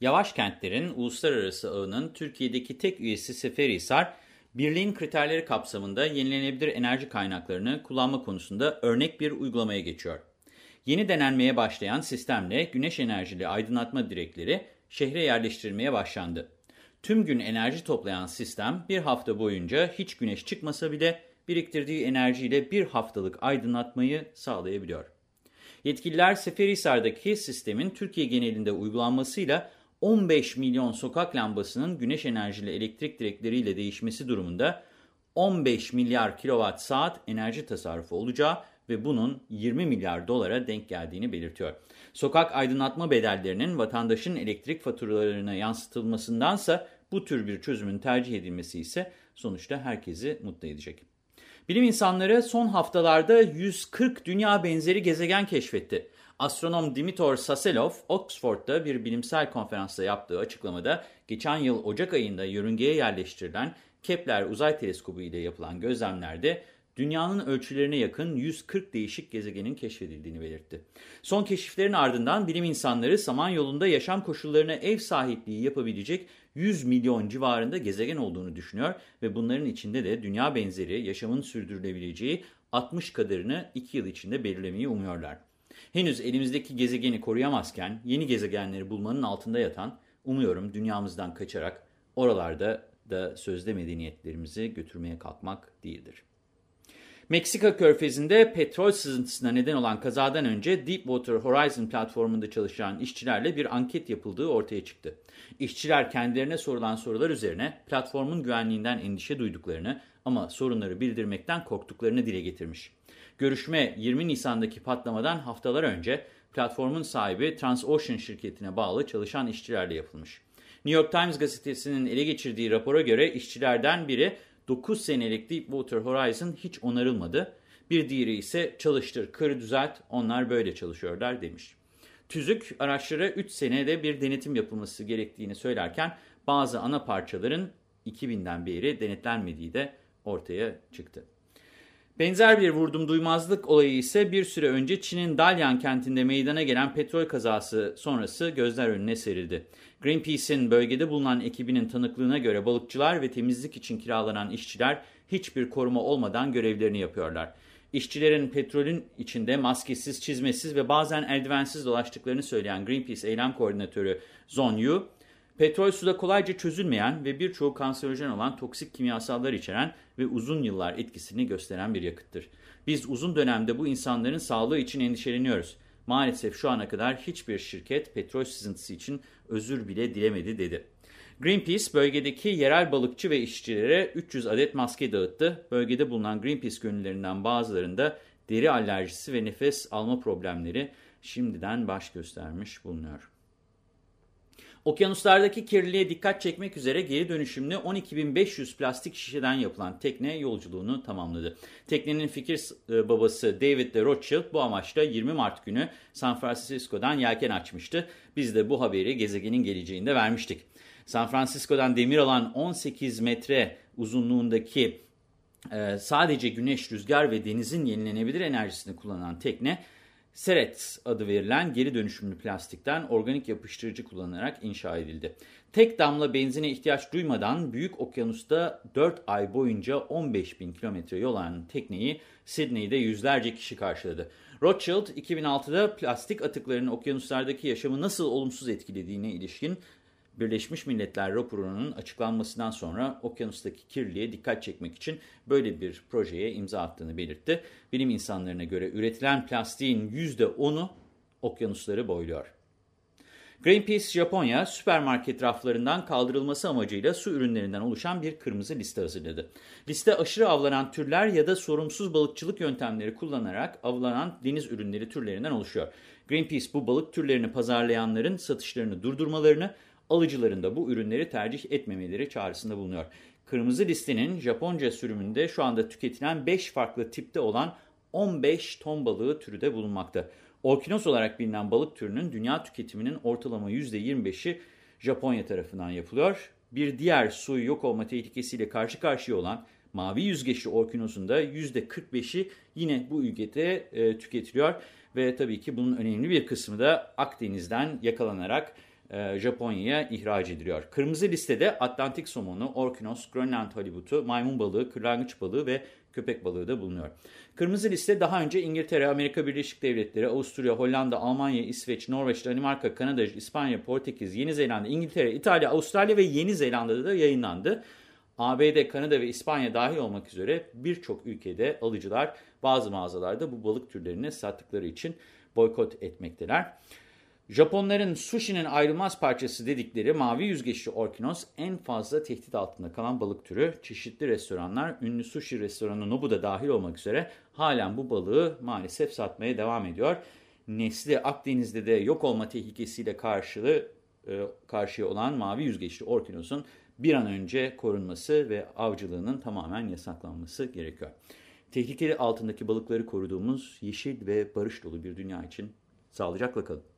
Yavaş kentlerin uluslararası ağının Türkiye'deki tek üyesi Seferihisar, birliğin kriterleri kapsamında yenilenebilir enerji kaynaklarını kullanma konusunda örnek bir uygulamaya geçiyor. Yeni denenmeye başlayan sistemle güneş enerjili aydınlatma direkleri şehre yerleştirilmeye başlandı. Tüm gün enerji toplayan sistem bir hafta boyunca hiç güneş çıkmasa bile biriktirdiği enerjiyle bir haftalık aydınlatmayı sağlayabiliyor. Yetkililer Seferihisar'daki sistemin Türkiye genelinde uygulanmasıyla 15 milyon sokak lambasının güneş enerjili elektrik direkleriyle değişmesi durumunda 15 milyar kilowatt saat enerji tasarrufu olacağı ve bunun 20 milyar dolara denk geldiğini belirtiyor. Sokak aydınlatma bedellerinin vatandaşın elektrik faturalarına yansıtılmasındansa bu tür bir çözümün tercih edilmesi ise sonuçta herkesi mutlu edecek. Bilim insanları son haftalarda 140 dünya benzeri gezegen keşfetti. Astronom Dimitor Saselov, Oxford'da bir bilimsel konferansta yaptığı açıklamada geçen yıl Ocak ayında yörüngeye yerleştirilen Kepler Uzay Teleskobu ile yapılan gözlemlerde dünyanın ölçülerine yakın 140 değişik gezegenin keşfedildiğini belirtti. Son keşiflerin ardından bilim insanları Samanyolu'nda yaşam koşullarına ev sahipliği yapabilecek 100 milyon civarında gezegen olduğunu düşünüyor ve bunların içinde de dünya benzeri yaşamın sürdürülebileceği 60 kadarını 2 yıl içinde belirlemeyi umuyorlar. Henüz elimizdeki gezegeni koruyamazken yeni gezegenleri bulmanın altında yatan, umuyorum dünyamızdan kaçarak oralarda da sözde medeniyetlerimizi götürmeye kalkmak değildir. Meksika körfezinde petrol sızıntısına neden olan kazadan önce Deepwater Horizon platformunda çalışan işçilerle bir anket yapıldığı ortaya çıktı. İşçiler kendilerine sorulan sorular üzerine platformun güvenliğinden endişe duyduklarını ama sorunları bildirmekten korktuklarını dile getirmiş. Görüşme 20 Nisan'daki patlamadan haftalar önce platformun sahibi Transocean şirketine bağlı çalışan işçilerle yapılmış. New York Times gazetesinin ele geçirdiği rapora göre işçilerden biri 9 senelik Deepwater Horizon hiç onarılmadı. Bir diğeri ise çalıştır, kır, düzelt, onlar böyle çalışıyorlar demiş. TÜZÜK araçlara 3 senede bir denetim yapılması gerektiğini söylerken bazı ana parçaların 2000'den beri denetlenmediği de ortaya çıktı. Benzer bir vurdum duymazlık olayı ise bir süre önce Çin'in Dalyan kentinde meydana gelen petrol kazası sonrası gözler önüne serildi. Greenpeace'in bölgede bulunan ekibinin tanıklığına göre balıkçılar ve temizlik için kiralanan işçiler hiçbir koruma olmadan görevlerini yapıyorlar. İşçilerin petrolün içinde maskesiz, çizmesiz ve bazen eldivensiz dolaştıklarını söyleyen Greenpeace eylem koordinatörü Zon Yu, Petrol suda kolayca çözülmeyen ve birçoğu kanserojen olan toksik kimyasallar içeren ve uzun yıllar etkisini gösteren bir yakıttır. Biz uzun dönemde bu insanların sağlığı için endişeleniyoruz. Maalesef şu ana kadar hiçbir şirket petrol sızıntısı için özür bile dilemedi dedi. Greenpeace bölgedeki yerel balıkçı ve işçilere 300 adet maske dağıttı. Bölgede bulunan Greenpeace gönüllerinden bazılarında deri alerjisi ve nefes alma problemleri şimdiden baş göstermiş bulunuyor. Okyanuslardaki kirliliğe dikkat çekmek üzere geri dönüşümlü 12.500 plastik şişeden yapılan tekne yolculuğunu tamamladı. Teknenin fikir e, babası David de Rothschild bu amaçla 20 Mart günü San Francisco'dan yelken açmıştı. Biz de bu haberi gezegenin geleceğinde vermiştik. San Francisco'dan demir alan 18 metre uzunluğundaki e, sadece güneş, rüzgar ve denizin yenilenebilir enerjisini kullanan tekne Seret adı verilen geri dönüşümlü plastikten organik yapıştırıcı kullanarak inşa edildi. Tek damla benzine ihtiyaç duymadan Büyük Okyanus'ta 4 ay boyunca 15 bin kilometre yol alan tekneyi Sydney'de yüzlerce kişi karşıladı. Rothschild 2006'da plastik atıklarının okyanuslardaki yaşamı nasıl olumsuz etkilediğine ilişkin Birleşmiş Milletler raporunun açıklanmasından sonra okyanustaki kirliliğe dikkat çekmek için böyle bir projeye imza attığını belirtti. Bilim insanlarına göre üretilen plastiğin %10'u okyanusları boyluyor. Greenpeace Japonya süpermarket raflarından kaldırılması amacıyla su ürünlerinden oluşan bir kırmızı liste hazırladı. Liste aşırı avlanan türler ya da sorumsuz balıkçılık yöntemleri kullanarak avlanan deniz ürünleri türlerinden oluşuyor. Greenpeace bu balık türlerini pazarlayanların satışlarını durdurmalarını alıcıların da bu ürünleri tercih etmemeleri çağrısında bulunuyor. Kırmızı listenin Japonca sürümünde şu anda tüketilen 5 farklı tipte olan 15 ton balığı türü de bulunmakta. Orkinos olarak bilinen balık türünün dünya tüketiminin ortalama %25'i Japonya tarafından yapılıyor. Bir diğer su yok olma tehlikesiyle karşı karşıya olan mavi yüzgeçli orkinosun da %45'i yine bu ülkede e, tüketiliyor. Ve tabii ki bunun önemli bir kısmı da Akdeniz'den yakalanarak e, Japonya'ya ihraç ediliyor. Kırmızı listede Atlantik somonu, orkinos, Grönland halibutu, maymun balığı, kırlangıç balığı ve köpek balığı da bulunuyor. Kırmızı liste daha önce İngiltere, Amerika Birleşik Devletleri, Avusturya, Hollanda, Almanya, İsveç, Norveç, Danimarka, Kanada, İspanya, Portekiz, Yeni Zelanda, İngiltere, İtalya, Avustralya ve Yeni Zelanda'da da yayınlandı. ABD, Kanada ve İspanya dahil olmak üzere birçok ülkede alıcılar bazı mağazalarda bu balık türlerini sattıkları için boykot etmekteler. Japonların sushi'nin ayrılmaz parçası dedikleri mavi yüzgeçli orkinos en fazla tehdit altında kalan balık türü. Çeşitli restoranlar, ünlü sushi restoranı Nobu'da dahil olmak üzere halen bu balığı maalesef satmaya devam ediyor. Nesli Akdeniz'de de yok olma tehlikesiyle karşılığı, e, karşıya olan mavi yüzgeçli orkinosun bir an önce korunması ve avcılığının tamamen yasaklanması gerekiyor. Tehlikeli altındaki balıkları koruduğumuz yeşil ve barış dolu bir dünya için sağlıcakla kalın.